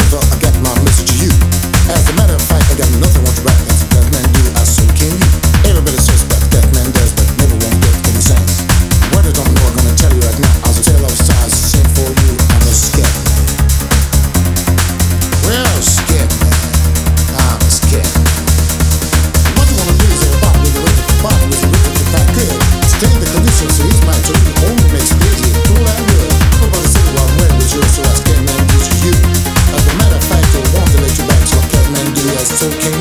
silver still can